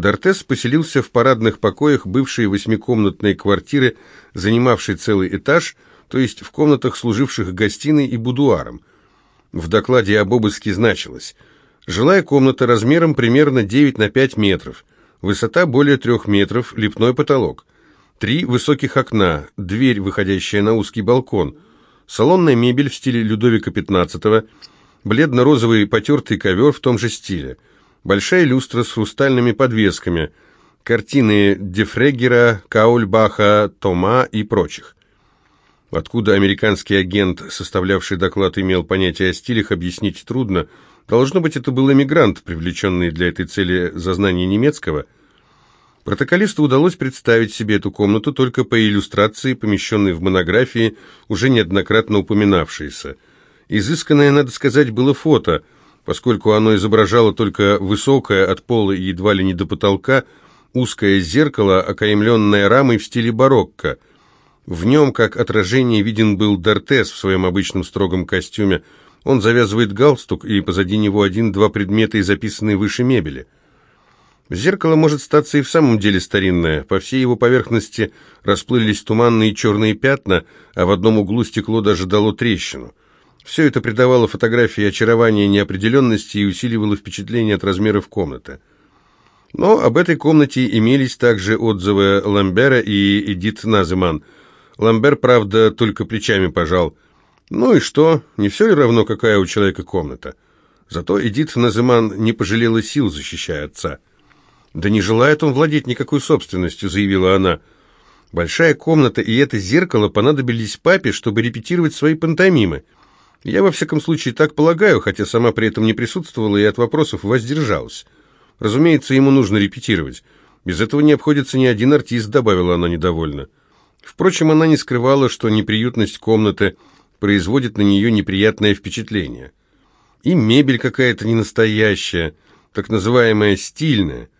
Дортес поселился в парадных покоях бывшей восьмикомнатной квартиры, занимавшей целый этаж, то есть в комнатах, служивших гостиной и будуаром. В докладе об обыске значилось «Жилая комната размером примерно 9 на 5 метров, высота более 3 метров, лепной потолок, три высоких окна, дверь, выходящая на узкий балкон, салонная мебель в стиле Людовика XV, бледно-розовый потертый ковер в том же стиле, большая люстра с хрустальными подвесками, картины Дефрегера, Каульбаха, Тома и прочих. Откуда американский агент, составлявший доклад, имел понятие о стилях, объяснить трудно. Должно быть, это был эмигрант, привлеченный для этой цели за знание немецкого. Протоколисту удалось представить себе эту комнату только по иллюстрации, помещенной в монографии, уже неоднократно упоминавшейся. Изысканное, надо сказать, было фото, поскольку оно изображало только высокое от пола и едва ли не до потолка узкое зеркало, окаймленное рамой в стиле барокко – в нем, как отражение, виден был Дортес в своем обычном строгом костюме. Он завязывает галстук, и позади него один-два предмета, и записанные выше мебели. Зеркало может статься и в самом деле старинное. По всей его поверхности расплылись туманные черные пятна, а в одном углу стекло даже дало трещину. Все это придавало фотографии очарования неопределенности и усиливало впечатление от размеров комнаты. Но об этой комнате имелись также отзывы Ламбера и Эдит Наземан – Ламбер, правда, только плечами пожал. Ну и что, не все ли равно, какая у человека комната? Зато Эдит Назыман не пожалела сил, защищая отца. «Да не желает он владеть никакой собственностью», — заявила она. «Большая комната и это зеркало понадобились папе, чтобы репетировать свои пантомимы. Я, во всяком случае, так полагаю, хотя сама при этом не присутствовала и от вопросов воздержалась. Разумеется, ему нужно репетировать. Без этого не обходится ни один артист», — добавила она недовольно. Впрочем, она не скрывала, что неприютность комнаты производит на нее неприятное впечатление. И мебель какая-то ненастоящая, так называемая стильная.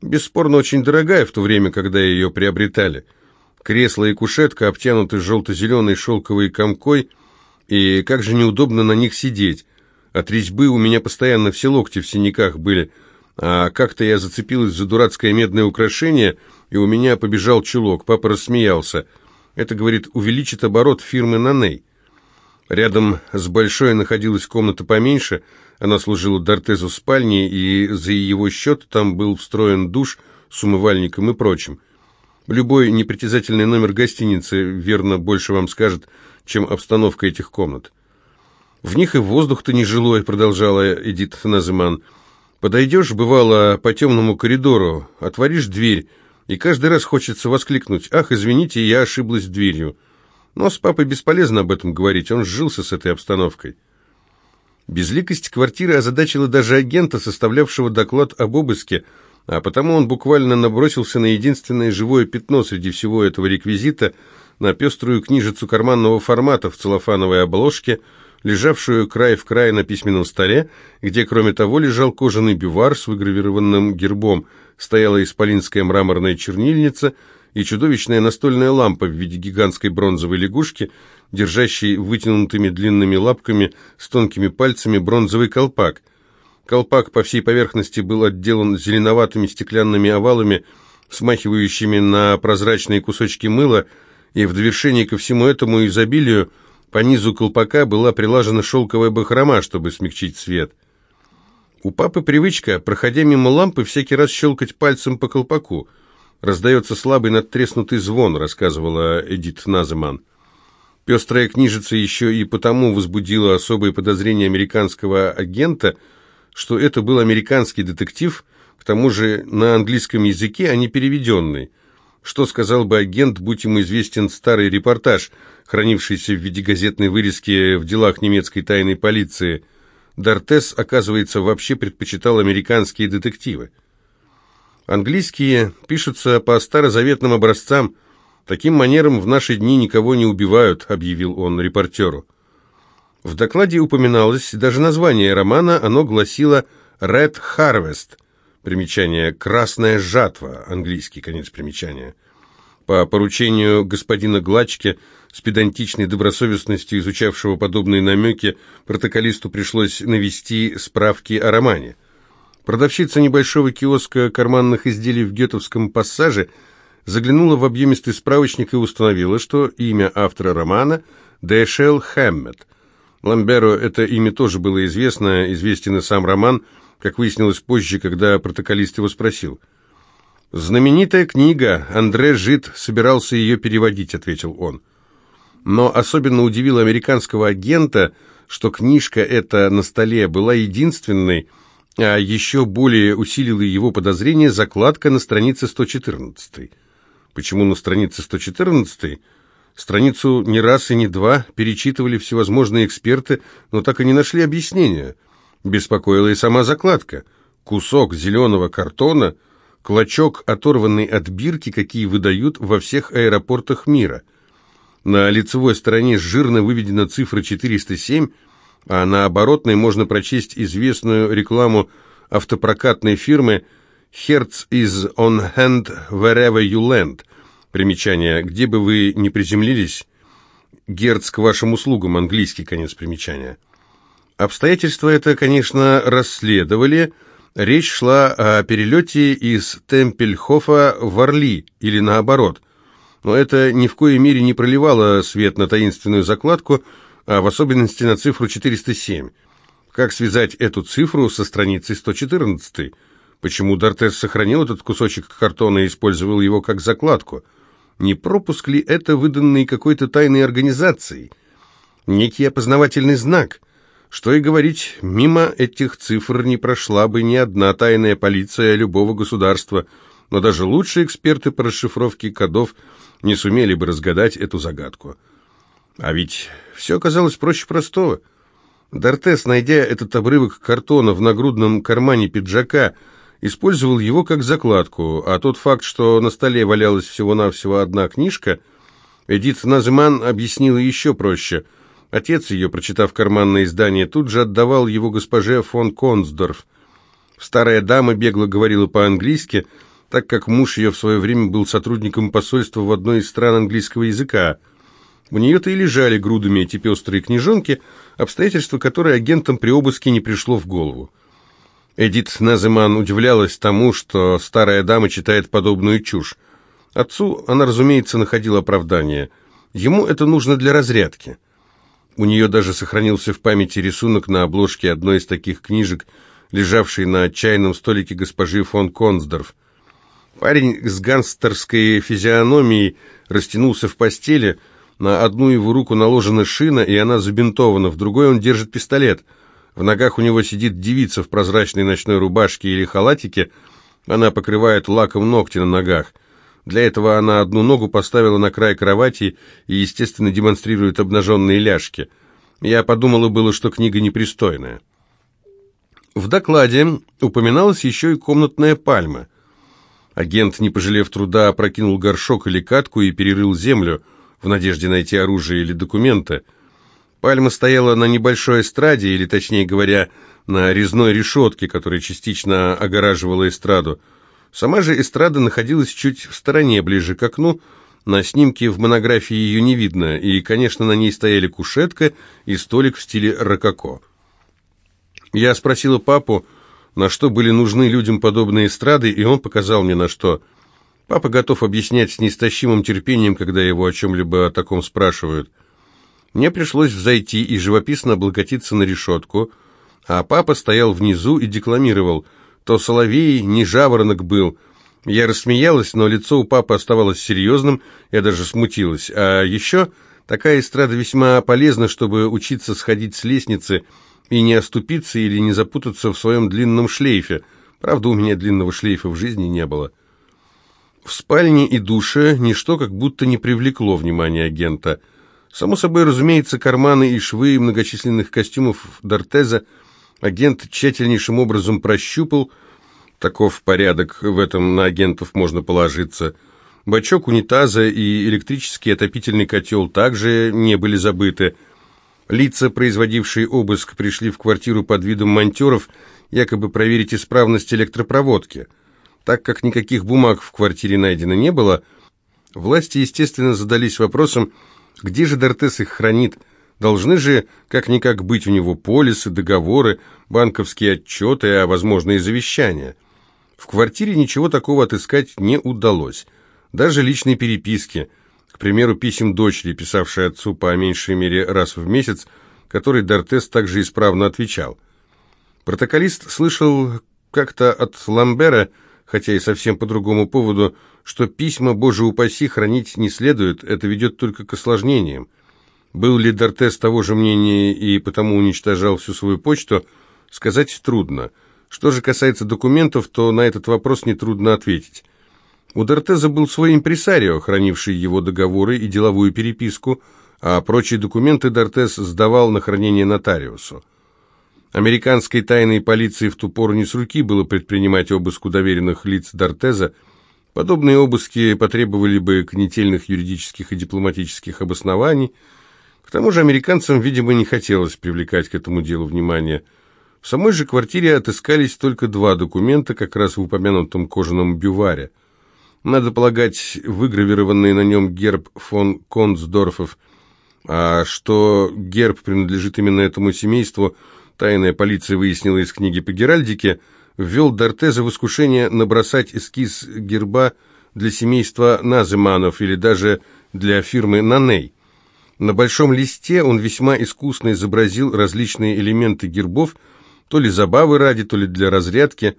Бесспорно, очень дорогая в то время, когда ее приобретали. Кресло и кушетка обтянуты желто-зеленой шелковой комкой, и как же неудобно на них сидеть. От резьбы у меня постоянно все локти в синяках были, а как-то я зацепилась за дурацкое медное украшение — и у меня побежал чулок. Папа рассмеялся. Это, говорит, увеличит оборот фирмы «Наней». Рядом с большой находилась комната поменьше, она служила Дортезу спальней, и за его счет там был встроен душ с умывальником и прочим. Любой непритязательный номер гостиницы, верно, больше вам скажет, чем обстановка этих комнат. «В них и воздух-то нежилой», — продолжала Эдит Назыман. «Подойдешь, бывало, по темному коридору, отворишь дверь, и каждый раз хочется воскликнуть «Ах, извините, я ошиблась дверью». Но с папой бесполезно об этом говорить, он сжился с этой обстановкой. Безликость квартиры озадачила даже агента, составлявшего доклад об обыске, а потому он буквально набросился на единственное живое пятно среди всего этого реквизита, на пеструю книжицу карманного формата в целлофановой обложке, лежавшую край в край на письменном столе, где, кроме того, лежал кожаный бювар с выгравированным гербом – стояла исполинская мраморная чернильница и чудовищная настольная лампа в виде гигантской бронзовой лягушки, держащей вытянутыми длинными лапками с тонкими пальцами бронзовый колпак. Колпак по всей поверхности был отделан зеленоватыми стеклянными овалами, смахивающими на прозрачные кусочки мыла, и в довершении ко всему этому изобилию по низу колпака была прилажена шелковая бахрома, чтобы смягчить цвет. У папы привычка, проходя мимо лампы, всякий раз щелкать пальцем по колпаку. Раздается слабый надтреснутый звон, рассказывала Эдит Наземан. Пестрая книжица еще и потому возбудила особые подозрения американского агента, что это был американский детектив, к тому же на английском языке, а не переведенный. Что сказал бы агент, будь ему известен старый репортаж, хранившийся в виде газетной вырезки в делах немецкой тайной полиции – Дортес, оказывается, вообще предпочитал американские детективы. Английские пишутся по старозаветным образцам. Таким манером в наши дни никого не убивают, объявил он репортеру. В докладе упоминалось даже название романа, оно гласило «Red Harvest», примечание «Красная жатва», английский конец примечания. По поручению господина Глачки с педантичной добросовестностью изучавшего подобные намеки, протоколисту пришлось навести справки о романе. Продавщица небольшого киоска карманных изделий в Гетовском пассаже заглянула в объемистый справочник и установила, что имя автора романа – Дэшел Хэммет. Ламберу это имя тоже было известно, известен и сам роман, как выяснилось позже, когда протоколист его спросил. «Знаменитая книга, Андре Жид собирался ее переводить», — ответил он. Но особенно удивило американского агента, что книжка эта на столе была единственной, а еще более усилила его подозрение закладка на странице 114. Почему на странице 114? Страницу не раз и не два перечитывали всевозможные эксперты, но так и не нашли объяснения. Беспокоила и сама закладка. Кусок зеленого картона, клочок, оторванный от бирки, какие выдают во всех аэропортах мира. На лицевой стороне жирно выведена цифра 407, а на оборотной можно прочесть известную рекламу автопрокатной фирмы «Hertz is on hand wherever you land». Примечание. Где бы вы ни приземлились, Герц к вашим услугам, английский конец примечания. Обстоятельства это, конечно, расследовали. Речь шла о перелете из Темпельхофа в Орли, или наоборот. Но это ни в коей мере не проливало свет на таинственную закладку, а в особенности на цифру 407. Как связать эту цифру со страницей 114? Почему Дортес сохранил этот кусочек картона и использовал его как закладку? Не пропуск ли это выданный какой-то тайной организацией? Некий опознавательный знак? Что и говорить, мимо этих цифр не прошла бы ни одна тайная полиция любого государства, но даже лучшие эксперты по расшифровке кодов не сумели бы разгадать эту загадку. А ведь все оказалось проще простого. Дортес, найдя этот обрывок картона в нагрудном кармане пиджака, использовал его как закладку, а тот факт, что на столе валялась всего-навсего одна книжка, Эдит Назыман объяснила еще проще. Отец ее, прочитав карманное издание, тут же отдавал его госпоже фон Консдорф. Старая дама бегло говорила по-английски, так как муж ее в свое время был сотрудником посольства в одной из стран английского языка – у нее-то и лежали грудами эти пестрые книжонки, обстоятельства которые агентам при обыске не пришло в голову. Эдит Наземан удивлялась тому, что старая дама читает подобную чушь. Отцу она, разумеется, находила оправдание. Ему это нужно для разрядки. У нее даже сохранился в памяти рисунок на обложке одной из таких книжек, лежавшей на чайном столике госпожи фон Консдорф. Парень с гангстерской физиономией растянулся в постели, на одну его руку наложена шина, и она забинтована, в другой он держит пистолет. В ногах у него сидит девица в прозрачной ночной рубашке или халатике, она покрывает лаком ногти на ногах. Для этого она одну ногу поставила на край кровати и, естественно, демонстрирует обнаженные ляжки. Я подумала было, что книга непристойная. В докладе упоминалась еще и комнатная пальма. Агент, не пожалев труда, опрокинул горшок или катку и перерыл землю – в надежде найти оружие или документы. Пальма стояла на небольшой эстраде, или, точнее говоря, на резной решетке, которая частично огораживала эстраду. Сама же эстрада находилась чуть в стороне, ближе к окну, на снимке в монографии ее не видно, и, конечно, на ней стояли кушетка и столик в стиле рококо. Я спросила папу, на что были нужны людям подобные эстрады, и он показал мне на что – Папа готов объяснять с неистощимым терпением, когда его о чем-либо о таком спрашивают. Мне пришлось взойти и живописно облокотиться на решетку, а папа стоял внизу и декламировал. То соловей, не жаворонок был. Я рассмеялась, но лицо у папы оставалось серьезным, я даже смутилась. А еще такая эстрада весьма полезна, чтобы учиться сходить с лестницы и не оступиться или не запутаться в своем длинном шлейфе. Правда, у меня длинного шлейфа в жизни не было. В спальне и душе ничто как будто не привлекло внимания агента. Само собой, разумеется, карманы и швы многочисленных костюмов Дортеза агент тщательнейшим образом прощупал. Таков порядок, в этом на агентов можно положиться. Бачок унитаза и электрический отопительный котел также не были забыты. Лица, производившие обыск, пришли в квартиру под видом монтеров, якобы проверить исправность электропроводки – так как никаких бумаг в квартире найдено не было, власти, естественно, задались вопросом, где же Дортес их хранит, Должны же как-никак быть у него полисы, договоры, банковские отчеты, а, возможно, и завещания. В квартире ничего такого отыскать не удалось. Даже личные переписки, к примеру, писем дочери, писавшей отцу по меньшей мере раз в месяц, который Дортес также исправно отвечал. Протоколист слышал как-то от Ламбера, хотя и совсем по другому поводу, что письма, боже упаси, хранить не следует, это ведет только к осложнениям. Был ли Дортес того же мнения и потому уничтожал всю свою почту, сказать трудно. Что же касается документов, то на этот вопрос нетрудно ответить. У Дортеза был свой импресарио, хранивший его договоры и деловую переписку, а прочие документы Дортес сдавал на хранение нотариусу. Американской тайной полиции в ту пору не с руки было предпринимать обыск у доверенных лиц Дортеза. Подобные обыски потребовали бы конетельных юридических и дипломатических обоснований, к тому же американцам, видимо, не хотелось привлекать к этому делу внимание. В самой же квартире отыскались только два документа, как раз в упомянутом кожаном бюваре. Надо полагать, выгравированный на нем герб фон Консдорфов, а что герб принадлежит именно этому семейству, тайная полиция выяснила из книги по Геральдике, ввел Дортеза в искушение набросать эскиз герба для семейства Наземанов или даже для фирмы Наней. На большом листе он весьма искусно изобразил различные элементы гербов, то ли забавы ради, то ли для разрядки.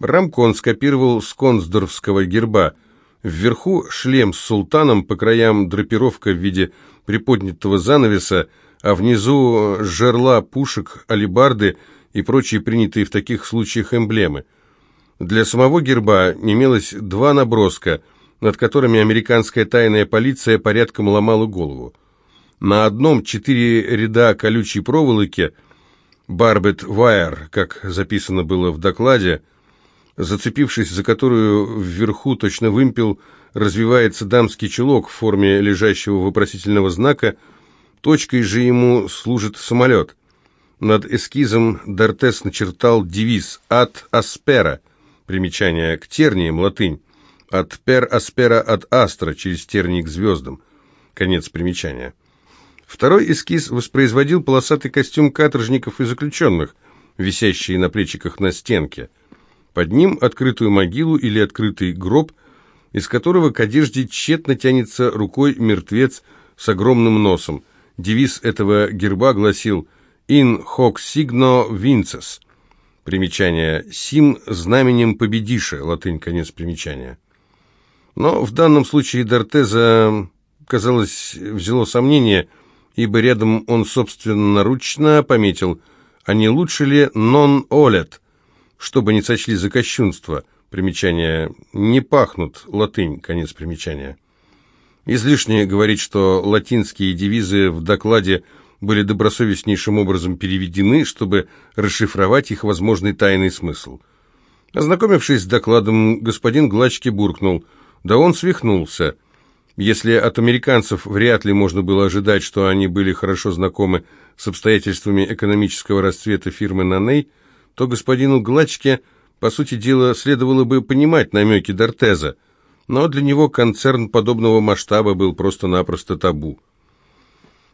Рамку он скопировал с консдорфского герба. Вверху шлем с султаном, по краям драпировка в виде приподнятого занавеса, а внизу жерла пушек, алибарды и прочие принятые в таких случаях эмблемы. Для самого герба имелось два наброска, над которыми американская тайная полиция порядком ломала голову. На одном четыре ряда колючей проволоки, «Барбет Вайер», как записано было в докладе, зацепившись за которую вверху точно вымпел, развивается дамский чулок в форме лежащего вопросительного знака, точкой же ему служит самолет. Над эскизом Дортес начертал девиз «От аспера», примечание к терниям, латынь, «От пер аспера от астра» через тернии к звездам, конец примечания. Второй эскиз воспроизводил полосатый костюм каторжников и заключенных, висящий на плечиках на стенке. Под ним открытую могилу или открытый гроб, из которого к одежде тщетно тянется рукой мертвец с огромным носом. Девиз этого герба гласил «In hoc signo vinces». Примечание «Сим знаменем победиша», латынь, конец примечания. Но в данном случае Дортеза, казалось, взяло сомнение – ибо рядом он собственноручно пометил, а не лучше ли «non olet», чтобы не сочли за кощунство. Примечание «не пахнут», латынь, конец примечания. Излишне говорить, что латинские девизы в докладе были добросовестнейшим образом переведены, чтобы расшифровать их возможный тайный смысл. Ознакомившись с докладом, господин Глачки буркнул, да он свихнулся – если от американцев вряд ли можно было ожидать, что они были хорошо знакомы с обстоятельствами экономического расцвета фирмы «Наней», то господину Глачке, по сути дела, следовало бы понимать намеки Дортеза, но для него концерн подобного масштаба был просто-напросто табу.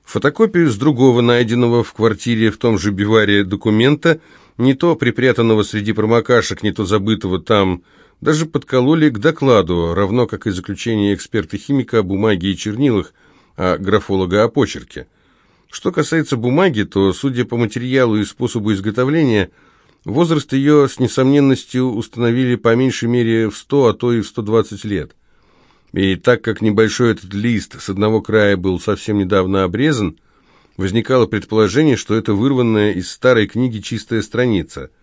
Фотокопию с другого найденного в квартире в том же биваре документа, не то припрятанного среди промокашек, не то забытого там, даже подкололи к докладу, равно как и заключение эксперта-химика о бумаге и чернилах, а графолога о почерке. Что касается бумаги, то, судя по материалу и способу изготовления, возраст ее с несомненностью установили по меньшей мере в 100, а то и в 120 лет. И так как небольшой этот лист с одного края был совсем недавно обрезан, возникало предположение, что это вырванная из старой книги чистая страница –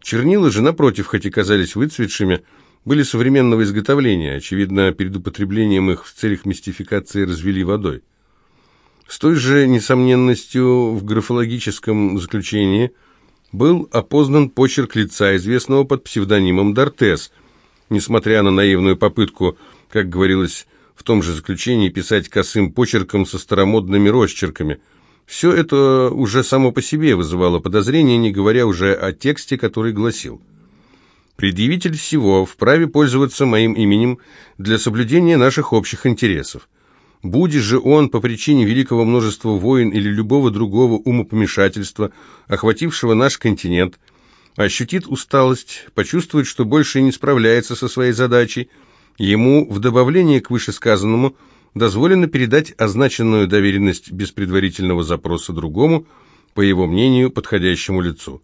Чернила же, напротив, хоть и казались выцветшими, были современного изготовления, очевидно, перед употреблением их в целях мистификации развели водой. С той же несомненностью в графологическом заключении был опознан почерк лица, известного под псевдонимом Дортес, несмотря на наивную попытку, как говорилось в том же заключении, писать косым почерком со старомодными росчерками – все это уже само по себе вызывало подозрения, не говоря уже о тексте, который гласил «Предъявитель всего вправе пользоваться моим именем для соблюдения наших общих интересов. Будет же он по причине великого множества войн или любого другого умопомешательства, охватившего наш континент, ощутит усталость, почувствует, что больше не справляется со своей задачей, ему в добавление к вышесказанному дозволено передать означенную доверенность без предварительного запроса другому, по его мнению, подходящему лицу.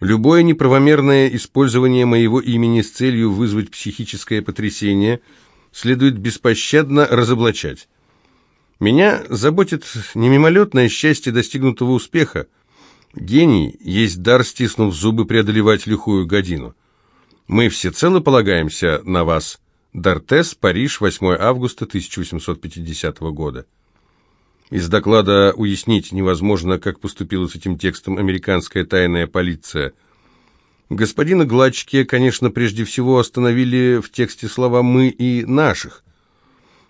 Любое неправомерное использование моего имени с целью вызвать психическое потрясение следует беспощадно разоблачать. Меня заботит не мимолетное счастье достигнутого успеха. Гений есть дар, стиснув зубы, преодолевать лихую годину. Мы всецело полагаемся на вас. Дортес, Париж, 8 августа 1850 года. Из доклада уяснить невозможно, как поступила с этим текстом американская тайная полиция. Господина Гладчике, конечно, прежде всего остановили в тексте слова «мы» и «наших».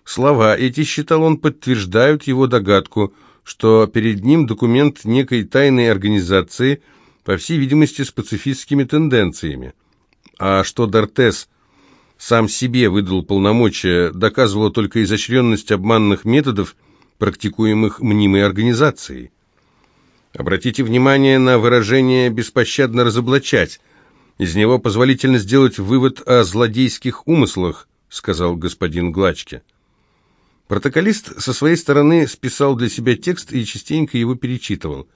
Слова эти, считал он, подтверждают его догадку, что перед ним документ некой тайной организации, по всей видимости, с пацифистскими тенденциями. А что Дортес сам себе выдал полномочия, доказывало только изощренность обманных методов – практикуемых мнимой организацией. Обратите внимание на выражение «беспощадно разоблачать». Из него позволительно сделать вывод о злодейских умыслах, сказал господин Глачке. Протоколист со своей стороны списал для себя текст и частенько его перечитывал.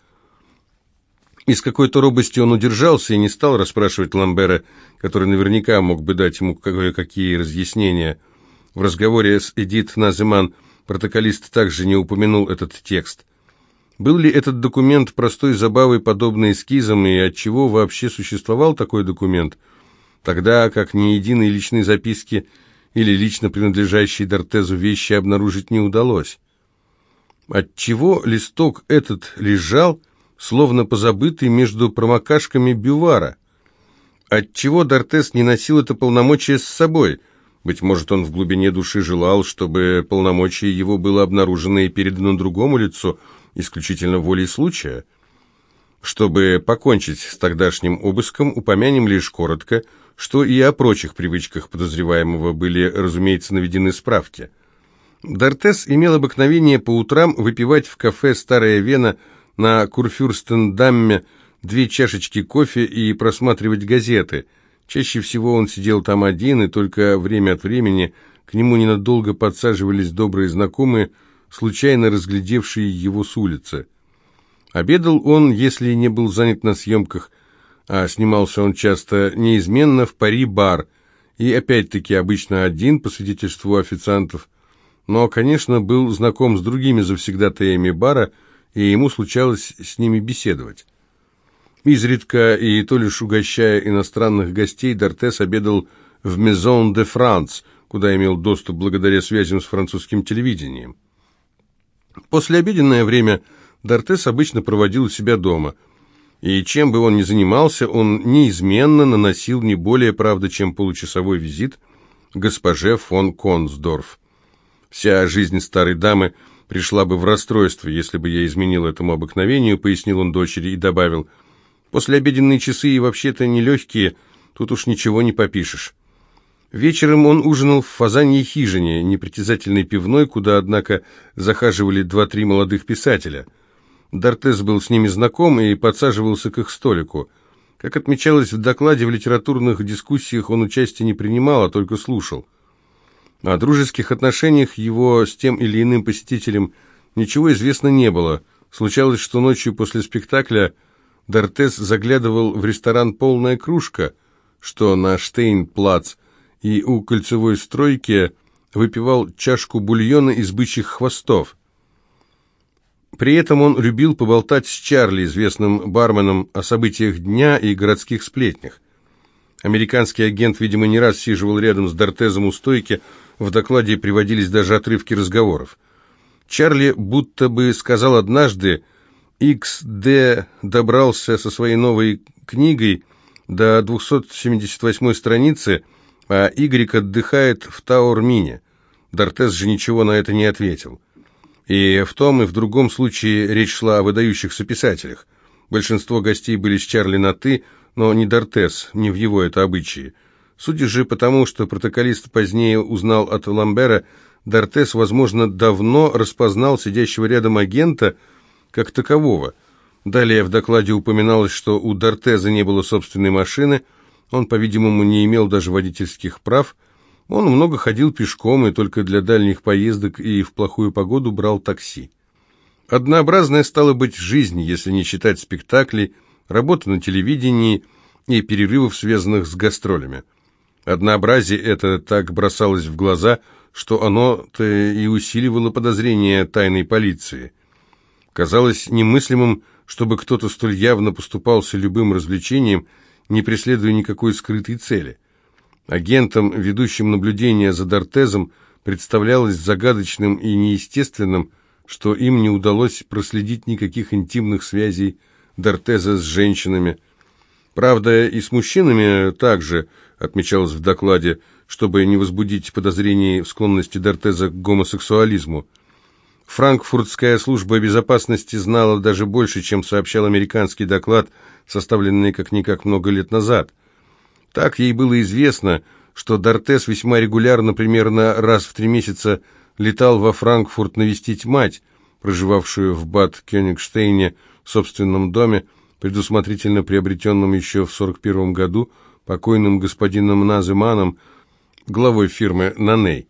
Из какой-то робости он удержался и не стал расспрашивать Ламбера, который наверняка мог бы дать ему кое-какие разъяснения. В разговоре с Эдит Наземан Протоколист также не упомянул этот текст. Был ли этот документ простой забавой, подобной эскизам, и от чего вообще существовал такой документ, тогда как ни единой личной записки или лично принадлежащей Дортезу вещи обнаружить не удалось? Отчего листок этот лежал, словно позабытый между промокашками бювара? Отчего Дортес не носил это полномочие с собой – быть может, он в глубине души желал, чтобы полномочия его было обнаружено и передано другому лицу, исключительно волей случая. Чтобы покончить с тогдашним обыском, упомянем лишь коротко, что и о прочих привычках подозреваемого были, разумеется, наведены справки. Дортес имел обыкновение по утрам выпивать в кафе «Старая Вена» на Курфюрстендамме две чашечки кофе и просматривать газеты – Чаще всего он сидел там один, и только время от времени к нему ненадолго подсаживались добрые знакомые, случайно разглядевшие его с улицы. Обедал он, если не был занят на съемках, а снимался он часто неизменно в Пари-бар, и опять-таки обычно один, по свидетельству официантов, но, конечно, был знаком с другими завсегдатаями бара, и ему случалось с ними беседовать. Изредка и то лишь угощая иностранных гостей, Дортес обедал в Maison de France, куда имел доступ благодаря связям с французским телевидением. Послеобеденное время Дортес обычно проводил у себя дома, и чем бы он ни занимался, он неизменно наносил не более, правда, чем получасовой визит госпоже фон Консдорф. Вся жизнь старой дамы пришла бы в расстройство, если бы я изменил этому обыкновению, пояснил он дочери и добавил – Послеобеденные часы и вообще-то нелегкие, тут уж ничего не попишешь. Вечером он ужинал в фазаньей хижине, непритязательной пивной, куда, однако, захаживали два-три молодых писателя. Дортес был с ними знаком и подсаживался к их столику. Как отмечалось в докладе, в литературных дискуссиях он участия не принимал, а только слушал. О дружеских отношениях его с тем или иным посетителем ничего известно не было. Случалось, что ночью после спектакля Дортес заглядывал в ресторан «Полная кружка», что на Штейнплац, и у кольцевой стройки выпивал чашку бульона из бычьих хвостов. При этом он любил поболтать с Чарли, известным барменом, о событиях дня и городских сплетнях. Американский агент, видимо, не раз сиживал рядом с Дортезом у стойки, в докладе приводились даже отрывки разговоров. Чарли будто бы сказал однажды, XD добрался со своей новой книгой до 278 страницы, а Y отдыхает в Таурмине. Дортес же ничего на это не ответил. И в том, и в другом случае речь шла о выдающихся писателях. Большинство гостей были с Чарли на «ты», но не Дортес, не в его это обычае. Судя же по тому, что протоколист позднее узнал от Ламбера, Дортес, возможно, давно распознал сидящего рядом агента как такового. Далее в докладе упоминалось, что у Дортеза не было собственной машины, он, по-видимому, не имел даже водительских прав, он много ходил пешком и только для дальних поездок и в плохую погоду брал такси. Однообразная стала быть жизнь, если не считать спектаклей, работы на телевидении и перерывов, связанных с гастролями. Однообразие это так бросалось в глаза, что оно-то и усиливало подозрения тайной полиции. Казалось немыслимым, чтобы кто-то столь явно поступался любым развлечением, не преследуя никакой скрытой цели. Агентам, ведущим наблюдение за Дортезом, представлялось загадочным и неестественным, что им не удалось проследить никаких интимных связей Дортеза с женщинами. Правда, и с мужчинами также, отмечалось в докладе, чтобы не возбудить подозрений в склонности Дортеза к гомосексуализму. Франкфуртская служба безопасности знала даже больше, чем сообщал американский доклад, составленный как-никак много лет назад. Так ей было известно, что Дортес весьма регулярно, примерно раз в три месяца, летал во Франкфурт навестить мать, проживавшую в Бад Кёнигштейне в собственном доме, предусмотрительно приобретенном еще в 1941 году покойным господином Наземаном, главой фирмы «Наней».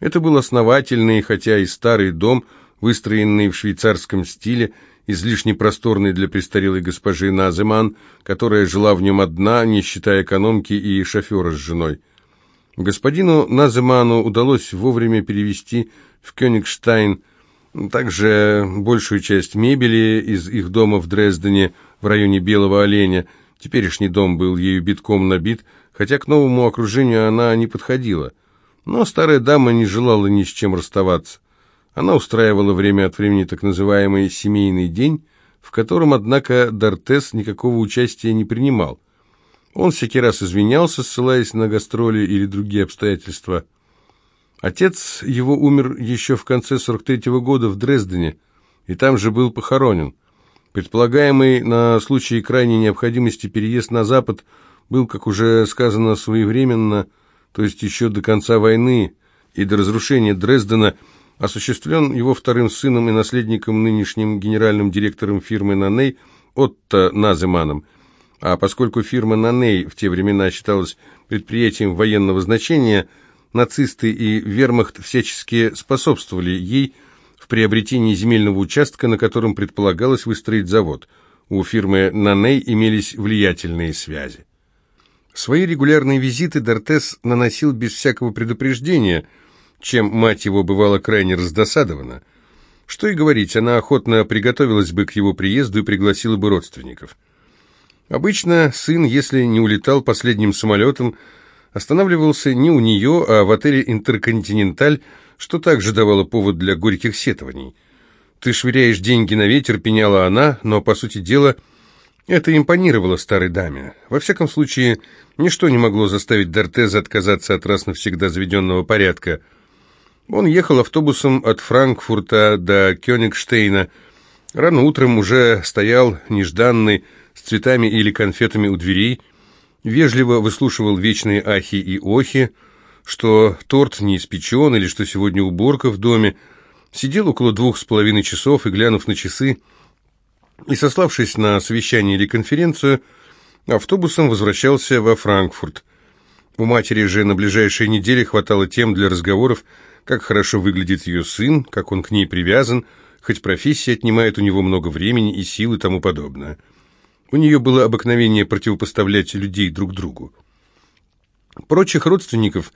Это был основательный, хотя и старый дом, выстроенный в швейцарском стиле, излишне просторный для престарелой госпожи Наземан, которая жила в нем одна, не считая экономки и шофера с женой. Господину Наземану удалось вовремя перевести в Кёнигштайн также большую часть мебели из их дома в Дрездене в районе Белого Оленя. Теперешний дом был ею битком набит, хотя к новому окружению она не подходила. Но старая дама не желала ни с чем расставаться. Она устраивала время от времени так называемый «семейный день», в котором, однако, Дортес никакого участия не принимал. Он всякий раз извинялся, ссылаясь на гастроли или другие обстоятельства. Отец его умер еще в конце 43-го года в Дрездене, и там же был похоронен. Предполагаемый на случай крайней необходимости переезд на Запад был, как уже сказано, своевременно, то есть еще до конца войны и до разрушения Дрездена, осуществлен его вторым сыном и наследником нынешним генеральным директором фирмы «Наней» Отто Наземаном – а поскольку фирма «Наней» в те времена считалась предприятием военного значения, нацисты и вермахт всячески способствовали ей в приобретении земельного участка, на котором предполагалось выстроить завод. У фирмы «Наней» имелись влиятельные связи. Свои регулярные визиты Дортес наносил без всякого предупреждения, чем мать его бывала крайне раздосадована. Что и говорить, она охотно приготовилась бы к его приезду и пригласила бы родственников. Обычно сын, если не улетал последним самолетом, останавливался не у нее, а в отеле «Интерконтиненталь», что также давало повод для горьких сетований. «Ты швыряешь деньги на ветер», — пеняла она, но, по сути дела, это импонировало старой даме. Во всяком случае, ничто не могло заставить Дортеза отказаться от раз навсегда заведенного порядка. Он ехал автобусом от Франкфурта до Кёнигштейна. Рано утром уже стоял нежданный, с цветами или конфетами у дверей, вежливо выслушивал вечные ахи и охи, что торт не испечен или что сегодня уборка в доме, сидел около двух с половиной часов и, глянув на часы, и, сославшись на совещание или конференцию, автобусом возвращался во Франкфурт. У матери же на ближайшие недели хватало тем для разговоров, как хорошо выглядит ее сын, как он к ней привязан, хоть профессия отнимает у него много времени и сил и тому подобное. У нее было обыкновение противопоставлять людей друг другу. Прочих родственников,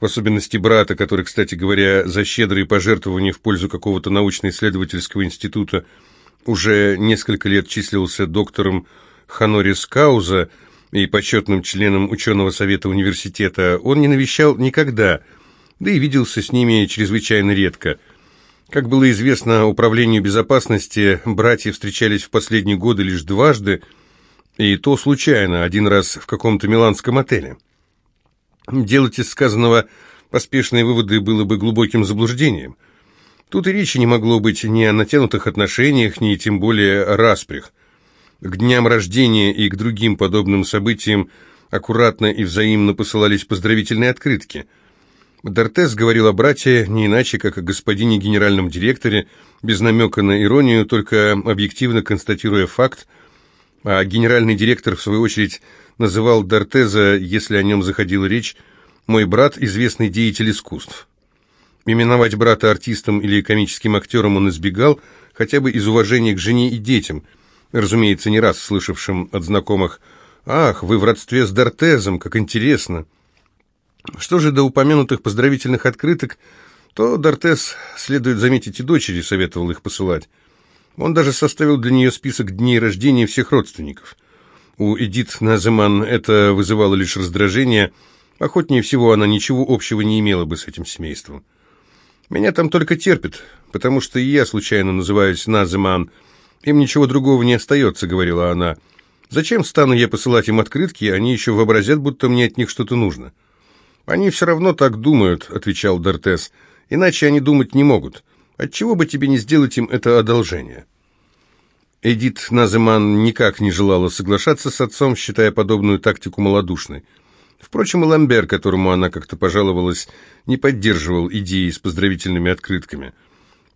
в особенности брата, который, кстати говоря, за щедрые пожертвования в пользу какого-то научно-исследовательского института уже несколько лет числился доктором Ханорис Кауза и почетным членом ученого совета университета, он не навещал никогда, да и виделся с ними чрезвычайно редко – как было известно Управлению безопасности, братья встречались в последние годы лишь дважды, и то случайно, один раз в каком-то миланском отеле. Делать из сказанного поспешные выводы было бы глубоким заблуждением. Тут и речи не могло быть ни о натянутых отношениях, ни тем более о распрях. К дням рождения и к другим подобным событиям аккуратно и взаимно посылались поздравительные открытки. Дортес говорил о брате не иначе, как о господине генеральном директоре, без намека на иронию, только объективно констатируя факт, а генеральный директор, в свою очередь, называл Дортеза, если о нем заходила речь, «мой брат – известный деятель искусств». Именовать брата артистом или комическим актером он избегал, хотя бы из уважения к жене и детям, разумеется, не раз слышавшим от знакомых «Ах, вы в родстве с Дортезом, как интересно!» Что же до упомянутых поздравительных открыток, то Дортес, следует заметить, и дочери советовал их посылать. Он даже составил для нее список дней рождения всех родственников. У Эдит Наземан это вызывало лишь раздражение, охотнее всего она ничего общего не имела бы с этим семейством. Меня там только терпят, потому что и я случайно называюсь Наземан. Им ничего другого не остается, говорила она. Зачем стану я посылать им открытки, они еще вообразят, будто мне от них что-то нужно. Они все равно так думают, отвечал Дортес, иначе они думать не могут. Отчего бы тебе не сделать им это одолжение? Эдит Наземан никак не желала соглашаться с отцом, считая подобную тактику малодушной. Впрочем, и Ламбер, которому она как-то пожаловалась, не поддерживал идеи с поздравительными открытками.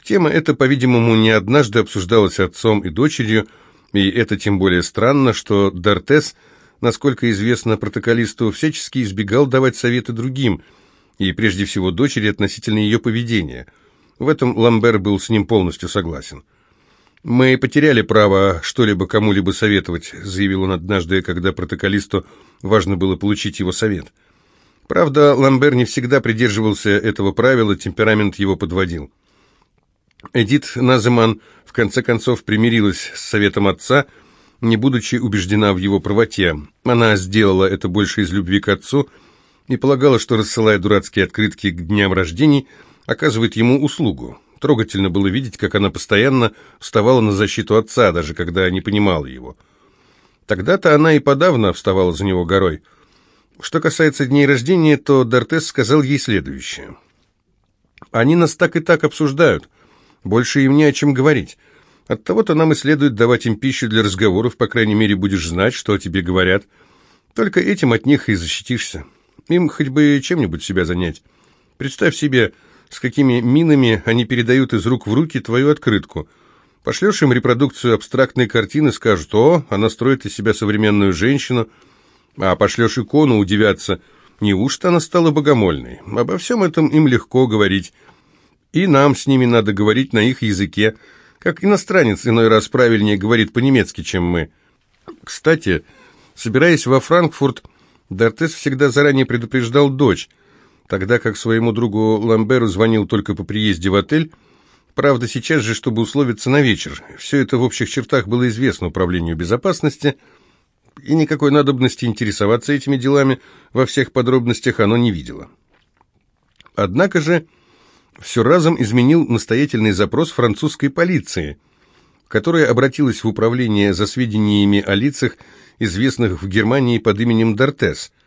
Тема эта, по-видимому, не однажды обсуждалась отцом и дочерью, и это тем более странно, что Дортес, насколько известно протоколисту, всячески избегал давать советы другим, и прежде всего дочери относительно ее поведения. В этом Ламбер был с ним полностью согласен. «Мы потеряли право что-либо кому-либо советовать», заявил он однажды, когда протоколисту важно было получить его совет. Правда, Ламбер не всегда придерживался этого правила, темперамент его подводил. Эдит Наземан в конце концов примирилась с советом отца, не будучи убеждена в его правоте. Она сделала это больше из любви к отцу и полагала, что, рассылая дурацкие открытки к дням рождений, оказывает ему услугу. Трогательно было видеть, как она постоянно вставала на защиту отца, даже когда не понимала его. Тогда-то она и подавно вставала за него горой. Что касается дней рождения, то Дортес сказал ей следующее. «Они нас так и так обсуждают. Больше им не о чем говорить. Оттого-то нам и следует давать им пищу для разговоров, по крайней мере, будешь знать, что о тебе говорят. Только этим от них и защитишься. Им хоть бы чем-нибудь себя занять. Представь себе, с какими минами они передают из рук в руки твою открытку. Пошлешь им репродукцию абстрактной картины, скажут, о, она строит из себя современную женщину, а пошлешь икону, удивятся, неужто она стала богомольной? Обо всем этом им легко говорить, и нам с ними надо говорить на их языке, как иностранец иной раз правильнее говорит по-немецки, чем мы. Кстати, собираясь во Франкфурт, Дортес всегда заранее предупреждал дочь – тогда как своему другу Ламберу звонил только по приезде в отель, правда, сейчас же, чтобы условиться на вечер. Все это в общих чертах было известно Управлению безопасности, и никакой надобности интересоваться этими делами во всех подробностях оно не видело. Однако же все разом изменил настоятельный запрос французской полиции, которая обратилась в управление за сведениями о лицах, известных в Германии под именем Дортес –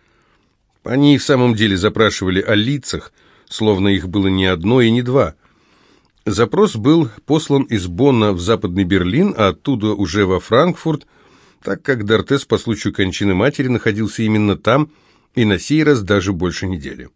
они и в самом деле запрашивали о лицах, словно их было не одно и не два. Запрос был послан из Бонна в Западный Берлин, а оттуда уже во Франкфурт, так как Дортес по случаю кончины матери находился именно там и на сей раз даже больше недели.